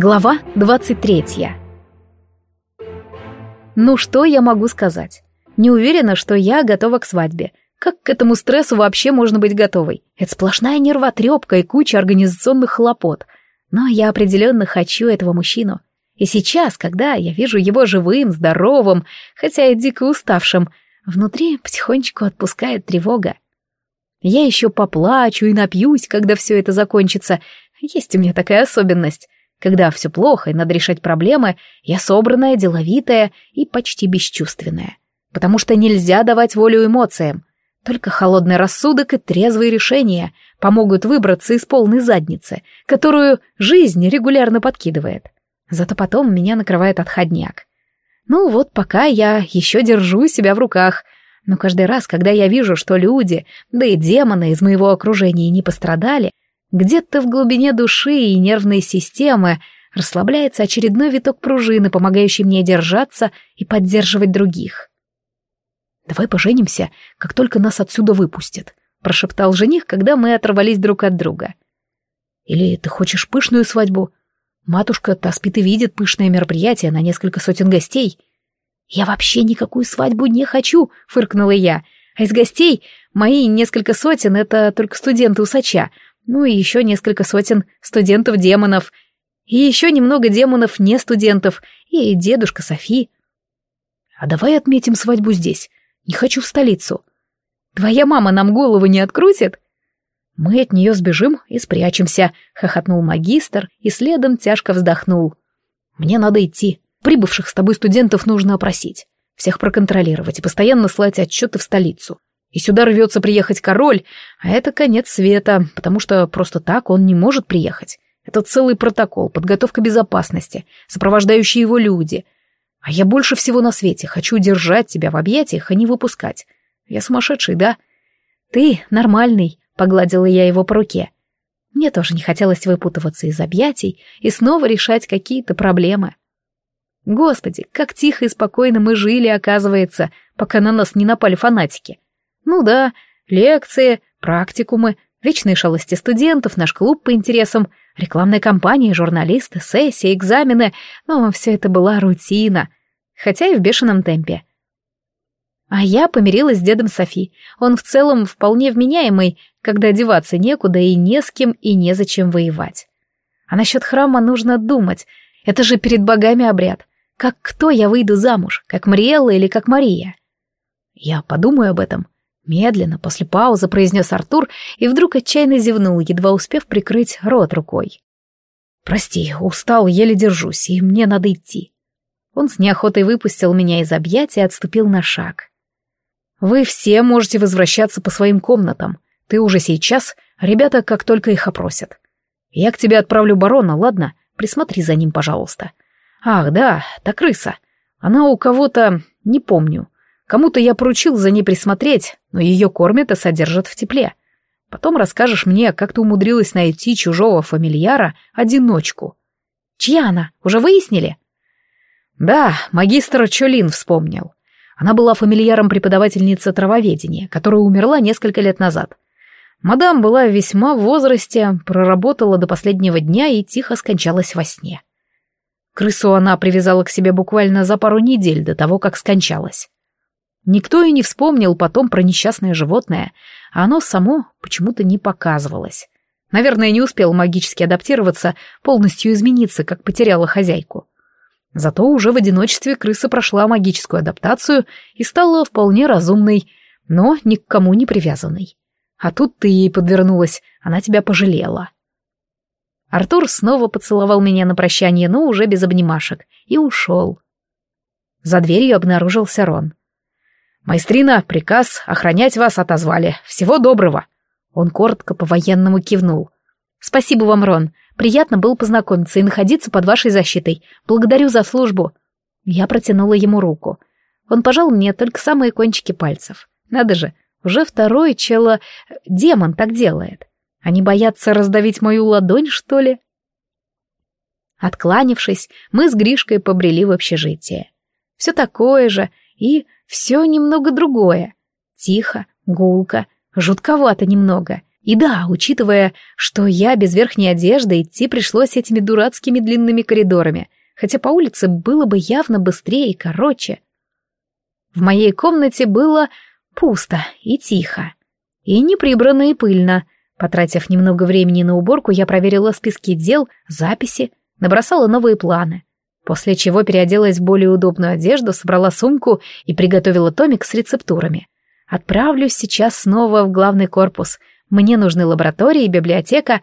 Глава 23 Ну что я могу сказать? Не уверена, что я готова к свадьбе. Как к этому стрессу вообще можно быть готовой? Это сплошная нервотрепка и куча организационных хлопот. Но я определенно хочу этого мужчину. И сейчас, когда я вижу его живым, здоровым, хотя и дико уставшим, внутри потихонечку отпускает тревога. Я еще поплачу и напьюсь, когда все это закончится. Есть у меня такая особенность. Когда все плохо и надо решать проблемы, я собранная, деловитая и почти бесчувственная. Потому что нельзя давать волю эмоциям. Только холодный рассудок и трезвые решения помогут выбраться из полной задницы, которую жизнь регулярно подкидывает. Зато потом меня накрывает отходняк. Ну вот пока я еще держу себя в руках, но каждый раз, когда я вижу, что люди, да и демоны из моего окружения не пострадали, где-то в глубине души и нервной системы расслабляется очередной виток пружины, помогающий мне держаться и поддерживать других. «Давай поженимся, как только нас отсюда выпустят», — прошептал жених, когда мы оторвались друг от друга. «Или ты хочешь пышную свадьбу? Матушка-то спит и видит пышное мероприятие на несколько сотен гостей». «Я вообще никакую свадьбу не хочу», — фыркнула я. «А из гостей мои несколько сотен — это только студенты-усача, ну и еще несколько сотен студентов-демонов, и еще немного демонов не студентов, и дедушка Софи. А давай отметим свадьбу здесь. Не хочу в столицу. Твоя мама нам голову не открутит? Мы от нее сбежим и спрячемся, хохотнул магистр и следом тяжко вздохнул. Мне надо идти. Прибывших с тобой студентов нужно опросить, всех проконтролировать и постоянно слать отчеты в столицу. И сюда рвется приехать король, а это конец света, потому что просто так он не может приехать. Это целый протокол, подготовка безопасности, сопровождающие его люди. А я больше всего на свете хочу держать тебя в объятиях, а не выпускать. Я сумасшедший, да? Ты нормальный, погладила я его по руке. Мне тоже не хотелось выпутываться из объятий и снова решать какие-то проблемы. Господи, как тихо и спокойно мы жили, оказывается, пока на нас не напали фанатики. Ну да, лекции, практикумы, вечные шалости студентов, наш клуб по интересам, рекламная кампания, журналисты, сессии, экзамены, но все это была рутина, хотя и в бешеном темпе. А я помирилась с дедом Софи. Он в целом вполне вменяемый, когда одеваться некуда и не с кем и незачем воевать. А насчет храма нужно думать. Это же перед богами обряд. Как кто я выйду замуж, как Мариэлла или как Мария? Я подумаю об этом, Медленно, после паузы, произнес Артур и вдруг отчаянно зевнул, едва успев прикрыть рот рукой. «Прости, устал, еле держусь, и мне надо идти». Он с неохотой выпустил меня из объятия и отступил на шаг. «Вы все можете возвращаться по своим комнатам. Ты уже сейчас, ребята как только их опросят. Я к тебе отправлю барона, ладно? Присмотри за ним, пожалуйста. Ах, да, та крыса. Она у кого-то... не помню. Кому-то я поручил за ней присмотреть, но ее кормят и содержат в тепле. Потом расскажешь мне, как ты умудрилась найти чужого фамильяра одиночку. Чья она? Уже выяснили? Да, магистр Чолин вспомнил. Она была фамильяром преподавательницы травоведения, которая умерла несколько лет назад. Мадам была весьма в возрасте, проработала до последнего дня и тихо скончалась во сне. Крысу она привязала к себе буквально за пару недель до того, как скончалась. Никто и не вспомнил потом про несчастное животное, а оно само почему-то не показывалось. Наверное, не успел магически адаптироваться, полностью измениться, как потеряла хозяйку. Зато уже в одиночестве крыса прошла магическую адаптацию и стала вполне разумной, но ни к кому не привязанной. А тут ты ей подвернулась, она тебя пожалела. Артур снова поцеловал меня на прощание, но уже без обнимашек, и ушел. За дверью обнаружился Рон. «Майстрина, приказ охранять вас отозвали. Всего доброго!» Он коротко по-военному кивнул. «Спасибо вам, Рон. Приятно было познакомиться и находиться под вашей защитой. Благодарю за службу». Я протянула ему руку. Он пожал мне только самые кончики пальцев. Надо же, уже второй чело... демон так делает. Они боятся раздавить мою ладонь, что ли? Откланившись, мы с Гришкой побрели в общежитие. Все такое же, и все немного другое. Тихо, гулко, жутковато немного. И да, учитывая, что я без верхней одежды, идти пришлось этими дурацкими длинными коридорами, хотя по улице было бы явно быстрее и короче. В моей комнате было пусто и тихо. И не прибрано и пыльно. Потратив немного времени на уборку, я проверила списки дел, записи, набросала новые планы. После чего переоделась в более удобную одежду, собрала сумку и приготовила томик с рецептурами. Отправлюсь сейчас снова в главный корпус — мне нужны лаборатории и библиотека.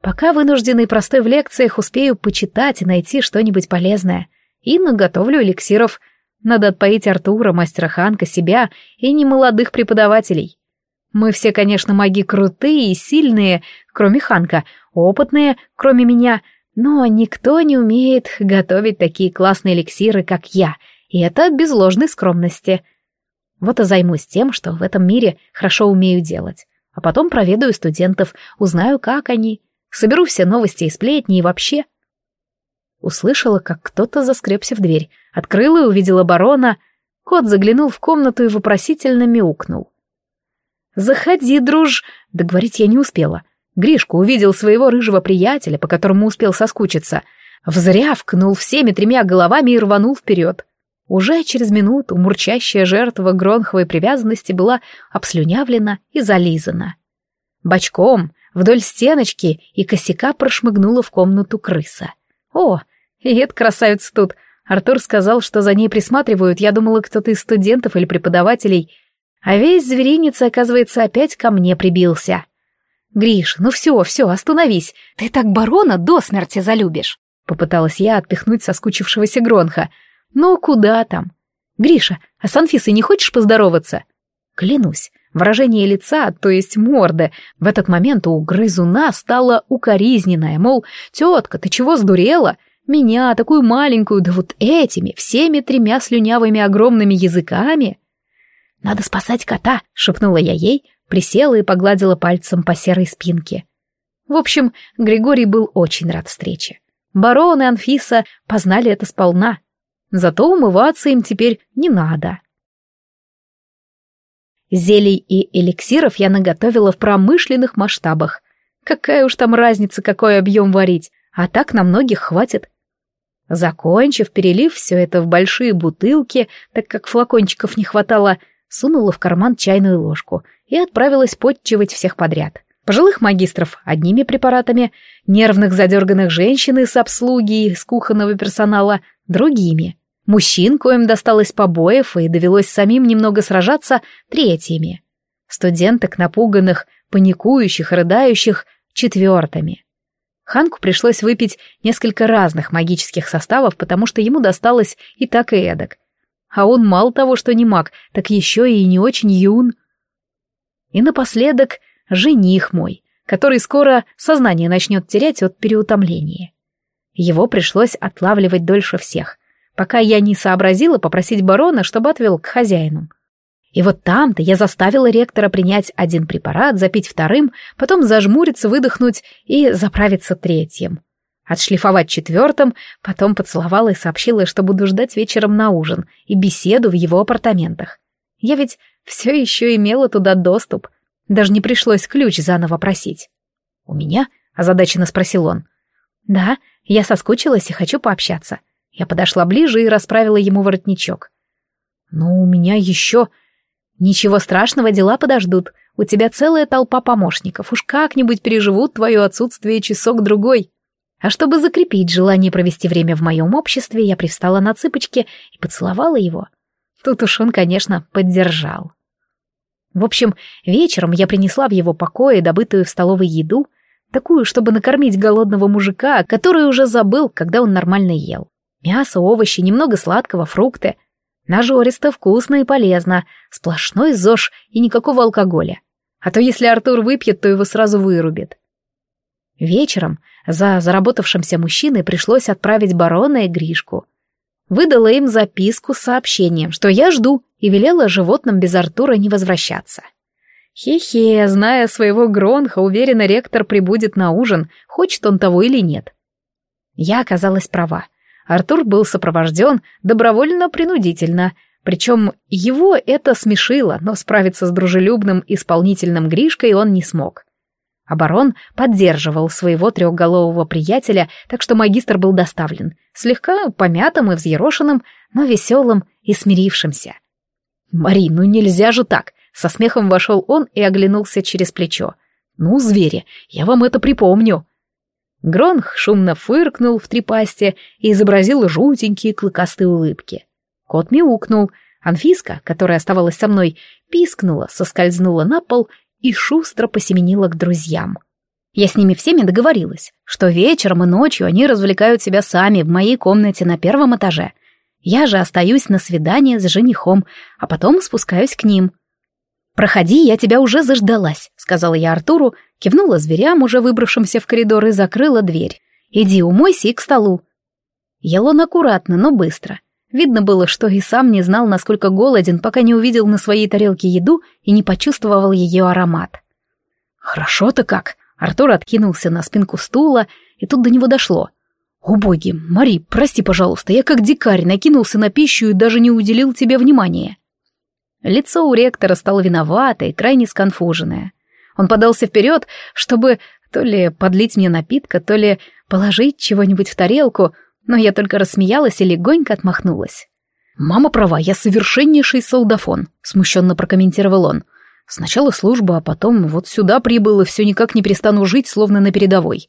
Пока вынужденный простой в лекциях успею почитать и найти что-нибудь полезное. И наготовлю эликсиров. Надо отпоить Артура, мастера Ханка, себя и немолодых преподавателей. Мы все, конечно, маги крутые и сильные, кроме Ханка, опытные, кроме меня, но никто не умеет готовить такие классные эликсиры, как я, и это без ложной скромности. Вот и займусь тем, что в этом мире хорошо умею делать. А потом проведаю студентов, узнаю, как они, соберу все новости и сплетни и вообще. Услышала, как кто-то заскребся в дверь, открыла и увидела барона. Кот заглянул в комнату и вопросительно мяукнул. «Заходи, друж!» — договорить я не успела. Гришка увидел своего рыжего приятеля, по которому успел соскучиться, взрявкнул всеми тремя головами и рванул вперед. Уже через минуту мурчащая жертва гронховой привязанности была обслюнявлена и зализана. Бочком вдоль стеночки и косяка прошмыгнула в комнату крыса. «О, и эта красавица тут!» Артур сказал, что за ней присматривают, я думала, кто-то из студентов или преподавателей. А весь зверинец, оказывается, опять ко мне прибился. «Гриш, ну все, все, остановись, ты так барона до смерти залюбишь!» Попыталась я отпихнуть соскучившегося Гронха — ну, куда там? Гриша, а с Анфисой не хочешь поздороваться? Клянусь, выражение лица, то есть морды, в этот момент у грызуна стало укоризненное, мол, тетка, ты чего сдурела? Меня, такую маленькую, да вот этими, всеми тремя слюнявыми огромными языками. «Надо спасать кота», — шепнула я ей, присела и погладила пальцем по серой спинке. В общем, Григорий был очень рад встрече. Барон и Анфиса познали это сполна. Зато умываться им теперь не надо. Зелий и эликсиров я наготовила в промышленных масштабах. Какая уж там разница, какой объем варить, а так на многих хватит. Закончив, перелив все это в большие бутылки, так как флакончиков не хватало, сунула в карман чайную ложку и отправилась подчивать всех подряд. Пожилых магистров одними препаратами, нервных задерганных женщин из обслуги и из кухонного персонала другими. Мужчин, коим досталось побоев и довелось самим немного сражаться, третьими. Студенток, напуганных, паникующих, рыдающих, четвертыми. Ханку пришлось выпить несколько разных магических составов, потому что ему досталось и так и эдак. А он мало того, что не маг, так еще и не очень юн. И напоследок жених мой, который скоро сознание начнет терять от переутомления. Его пришлось отлавливать дольше всех, пока я не сообразила попросить барона, чтобы отвел к хозяину. И вот там-то я заставила ректора принять один препарат, запить вторым, потом зажмуриться, выдохнуть и заправиться третьим. Отшлифовать четвертым, потом поцеловала и сообщила, что буду ждать вечером на ужин и беседу в его апартаментах. Я ведь все еще имела туда доступ, даже не пришлось ключ заново просить. «У меня?» — озадаченно спросил он. «Да, я соскучилась и хочу пообщаться. Я подошла ближе и расправила ему воротничок. «Ну, у меня еще...» «Ничего страшного, дела подождут. У тебя целая толпа помощников. Уж как-нибудь переживут твое отсутствие часок-другой». А чтобы закрепить желание провести время в моем обществе, я привстала на цыпочки и поцеловала его. Тут уж он, конечно, поддержал. В общем, вечером я принесла в его покое добытую в столовой еду, такую, чтобы накормить голодного мужика, который уже забыл, когда он нормально ел. Мясо, овощи, немного сладкого, фрукты. Нажористо, вкусно и полезно. Сплошной ЗОЖ и никакого алкоголя. А то если Артур выпьет, то его сразу вырубит. Вечером за заработавшимся мужчиной пришлось отправить барона и Гришку. Выдала им записку с сообщением, что я жду, и велела животным без Артура не возвращаться. Хе-хе, зная своего Гронха, уверена, ректор прибудет на ужин, хочет он того или нет. Я оказалась права. Артур был сопровожден добровольно-принудительно, причем его это смешило, но справиться с дружелюбным исполнительным Гришкой он не смог. А барон поддерживал своего трехголового приятеля, так что магистр был доставлен, слегка помятым и взъерошенным, но веселым и смирившимся. «Мари, ну нельзя же так!» Со смехом вошел он и оглянулся через плечо. «Ну, звери, я вам это припомню!» Гронх шумно фыркнул в три пасти и изобразил жутенькие клыкастые улыбки. Кот мяукнул, Анфиска, которая оставалась со мной, пискнула, соскользнула на пол и шустро посеменила к друзьям. Я с ними всеми договорилась, что вечером и ночью они развлекают себя сами в моей комнате на первом этаже. Я же остаюсь на свидание с женихом, а потом спускаюсь к ним. «Проходи, я тебя уже заждалась», — сказала я Артуру, кивнула зверям, уже выбравшимся в коридор, и закрыла дверь. «Иди умойся и к столу». Ел он аккуратно, но быстро. Видно было, что и сам не знал, насколько голоден, пока не увидел на своей тарелке еду и не почувствовал ее аромат. «Хорошо-то как!» Артур откинулся на спинку стула, и тут до него дошло. «О боги, Мари, прости, пожалуйста, я как дикарь накинулся на пищу и даже не уделил тебе внимания». Лицо у ректора стало виноватое и крайне сконфуженное. Он подался вперед, чтобы то ли подлить мне напитка, то ли положить чего-нибудь в тарелку, но я только рассмеялась и легонько отмахнулась. «Мама права, я совершеннейший солдафон», — смущенно прокомментировал он. «Сначала служба, а потом вот сюда прибыл и все никак не перестану жить, словно на передовой».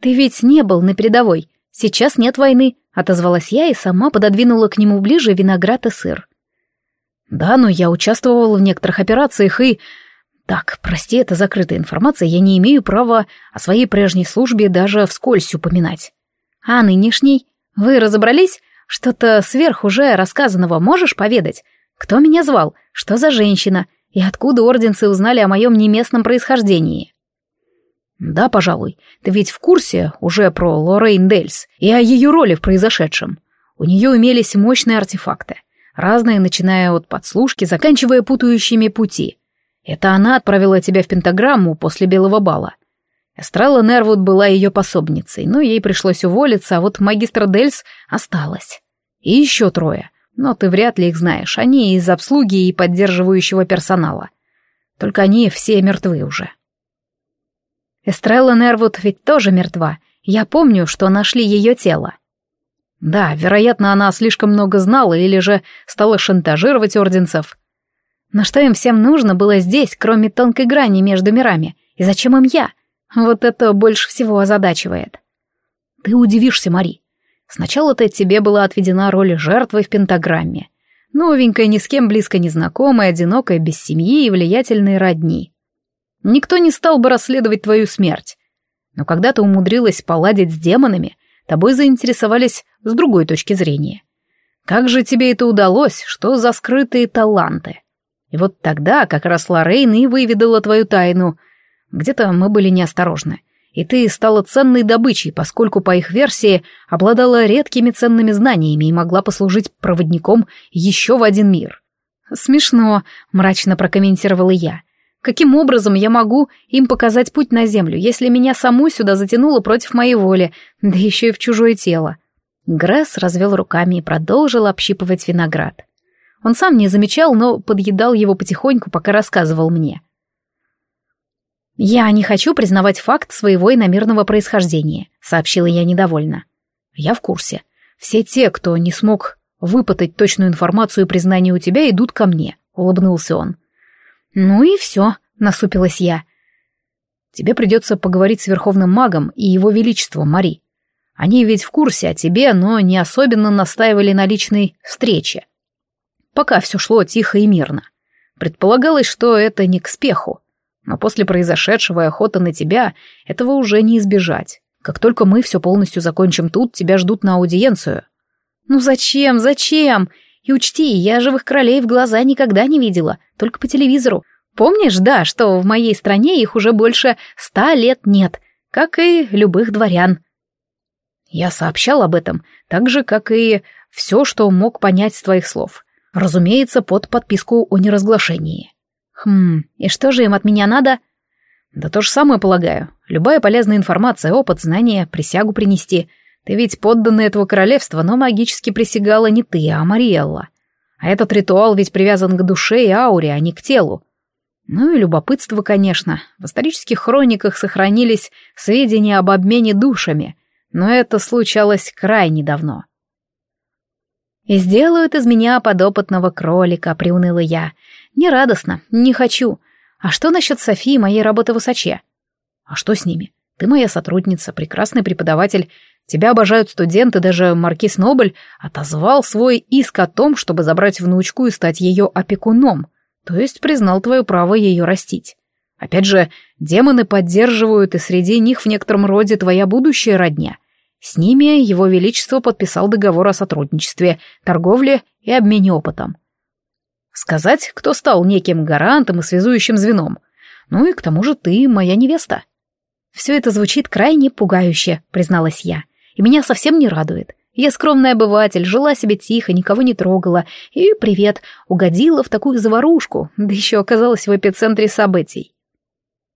«Ты ведь не был на передовой. Сейчас нет войны», — отозвалась я и сама пододвинула к нему ближе виноград и сыр. «Да, но я участвовала в некоторых операциях и...» «Так, прости, это закрытая информация, я не имею права о своей прежней службе даже вскользь упоминать». «А нынешний?» «Вы разобрались? Что-то сверх уже рассказанного можешь поведать? Кто меня звал? Что за женщина? И откуда орденцы узнали о моем неместном происхождении?» «Да, пожалуй. Ты ведь в курсе уже про Лоррейн Дельс и о ее роли в произошедшем. У нее имелись мощные артефакты, разные, начиная от подслушки, заканчивая путающими пути. Это она отправила тебя в пентаграмму после Белого бала. Эстрелла Нервуд была ее пособницей, но ей пришлось уволиться, а вот магистр Дельс осталась. И еще трое, но ты вряд ли их знаешь, они из обслуги и поддерживающего персонала. Только они все мертвы уже. Эстрелла Нервуд ведь тоже мертва. Я помню, что нашли ее тело. Да, вероятно, она слишком много знала или же стала шантажировать орденцев. Но что им всем нужно было здесь, кроме тонкой грани между мирами? И зачем им я? — вот это больше всего озадачивает. Ты удивишься, Мари. Сначала-то тебе была отведена роль жертвы в пентаграмме. Новенькая, ни с кем близко не знакомая, одинокая, без семьи и влиятельной родни. Никто не стал бы расследовать твою смерть. Но когда ты умудрилась поладить с демонами, тобой заинтересовались с другой точки зрения. Как же тебе это удалось? Что за скрытые таланты? И вот тогда как раз Лоррейн и выведала твою тайну — где-то мы были неосторожны. И ты стала ценной добычей, поскольку, по их версии, обладала редкими ценными знаниями и могла послужить проводником еще в один мир. «Смешно», — мрачно прокомментировала я. «Каким образом я могу им показать путь на землю, если меня саму сюда затянуло против моей воли, да еще и в чужое тело?» Гресс развел руками и продолжил общипывать виноград. Он сам не замечал, но подъедал его потихоньку, пока рассказывал мне. «Я не хочу признавать факт своего иномерного происхождения», — сообщила я недовольно. «Я в курсе. Все те, кто не смог выпытать точную информацию и признание у тебя, идут ко мне», — улыбнулся он. «Ну и все», — насупилась я. «Тебе придется поговорить с Верховным Магом и Его Величеством, Мари. Они ведь в курсе о тебе, но не особенно настаивали на личной встрече. Пока все шло тихо и мирно. Предполагалось, что это не к спеху. Но после произошедшего и охоты на тебя этого уже не избежать. Как только мы все полностью закончим тут, тебя ждут на аудиенцию. Ну зачем, зачем? И учти, я живых королей в глаза никогда не видела, только по телевизору. Помнишь, да, что в моей стране их уже больше ста лет нет, как и любых дворян. Я сообщал об этом, так же, как и все, что мог понять с твоих слов. Разумеется, под подписку о неразглашении. Хм, и что же им от меня надо? Да то же самое, полагаю. Любая полезная информация, опыт, знания, присягу принести. Ты ведь подданный этого королевства, но магически присягала не ты, а Мариэлла. А этот ритуал ведь привязан к душе и ауре, а не к телу. Ну и любопытство, конечно. В исторических хрониках сохранились сведения об обмене душами, но это случалось крайне давно. «И сделают из меня подопытного кролика», — приуныла я. «Нерадостно, не хочу. А что насчет Софии, моей работы в Усаче?» «А что с ними? Ты моя сотрудница, прекрасный преподаватель. Тебя обожают студенты, даже Маркиз Нобль отозвал свой иск о том, чтобы забрать внучку и стать ее опекуном то есть признал твое право ее растить. Опять же, демоны поддерживают, и среди них в некотором роде твоя будущая родня. С ними его величество подписал договор о сотрудничестве, торговле и обмене опытом. Сказать, кто стал неким гарантом и связующим звеном. Ну и к тому же ты моя невеста. Все это звучит крайне пугающе, призналась я, и меня совсем не радует. Я скромный обыватель, жила себе тихо, никого не трогала. И, привет, угодила в такую заварушку, да еще оказалась в эпицентре событий.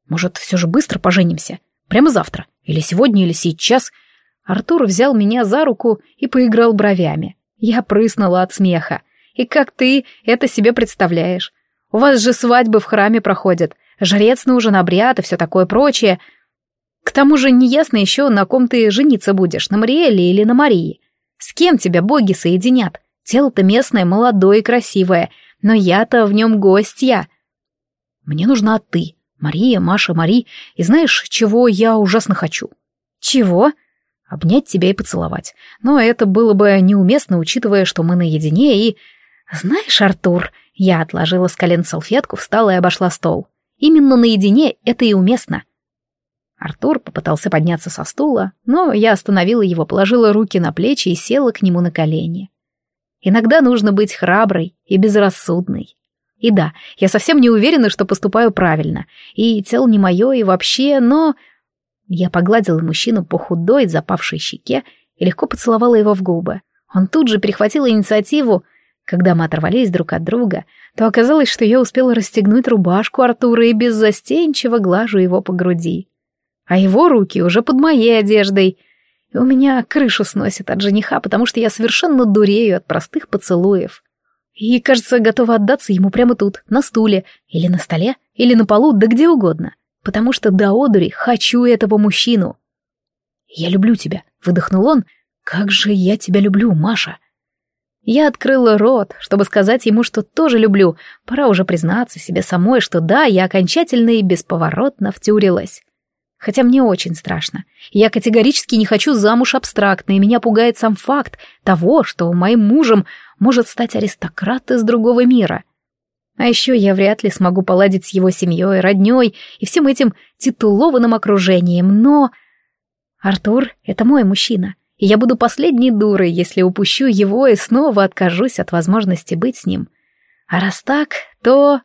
Может, все же быстро поженимся? Прямо завтра? Или сегодня, или сейчас? Артур взял меня за руку и поиграл бровями. Я прыснула от смеха. И как ты это себе представляешь? У вас же свадьбы в храме проходят, жрец нужен, обряд и все такое прочее. К тому же неясно еще, на ком ты жениться будешь, на Мариэле или на Марии. С кем тебя боги соединят? Тело-то местное, молодое и красивое, но я-то в нем гостья. Мне нужна ты, Мария, Маша, Мари, и знаешь, чего я ужасно хочу? Чего? Обнять тебя и поцеловать. Но это было бы неуместно, учитывая, что мы наедине и... Знаешь, Артур, я отложила с колен салфетку, встала и обошла стол. Именно наедине это и уместно. Артур попытался подняться со стула, но я остановила его, положила руки на плечи и села к нему на колени. Иногда нужно быть храброй и безрассудной. И да, я совсем не уверена, что поступаю правильно, и тело не мое, и вообще, но... Я погладила мужчину по худой, запавшей щеке и легко поцеловала его в губы. Он тут же перехватил инициативу. Когда мы оторвались друг от друга, то оказалось, что я успела расстегнуть рубашку Артура и беззастенчиво глажу его по груди а его руки уже под моей одеждой. И у меня крышу сносит от жениха, потому что я совершенно дурею от простых поцелуев. И, кажется, готова отдаться ему прямо тут, на стуле, или на столе, или на полу, да где угодно. Потому что до одури хочу этого мужчину. «Я люблю тебя», — выдохнул он. «Как же я тебя люблю, Маша!» Я открыла рот, чтобы сказать ему, что тоже люблю. Пора уже признаться себе самой, что да, я окончательно и бесповоротно втюрилась. Хотя мне очень страшно. Я категорически не хочу замуж абстрактно, и меня пугает сам факт того, что моим мужем может стать аристократ из другого мира. А еще я вряд ли смогу поладить с его семьей, родней и всем этим титулованным окружением, но... Артур — это мой мужчина, я буду последней дурой, если упущу его и снова откажусь от возможности быть с ним. А раз так, то...